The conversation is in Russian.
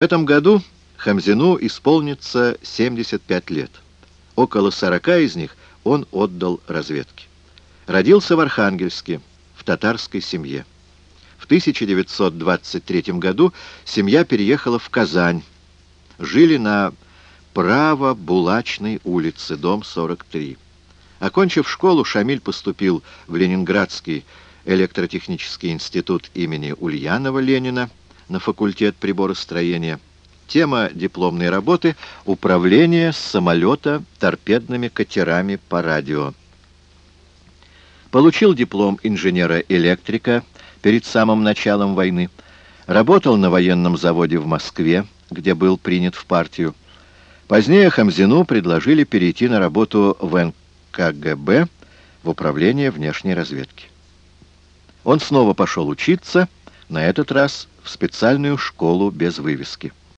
В этом году Хамзину исполнится 75 лет. Около 40 из них он отдал разведке. Родился в Архангельске, в татарской семье. В 1923 году семья переехала в Казань. Жили на Право-Булачной улице, дом 43. Окончив школу, Шамиль поступил в Ленинградский электротехнический институт имени Ульянова Ленина, на факультет приборостроения. Тема дипломной работы — управление с самолета торпедными катерами по радио. Получил диплом инженера-электрика перед самым началом войны. Работал на военном заводе в Москве, где был принят в партию. Позднее Хамзину предложили перейти на работу в НКГБ в управление внешней разведки. Он снова пошел учиться, на этот раз в специальную школу без вывески.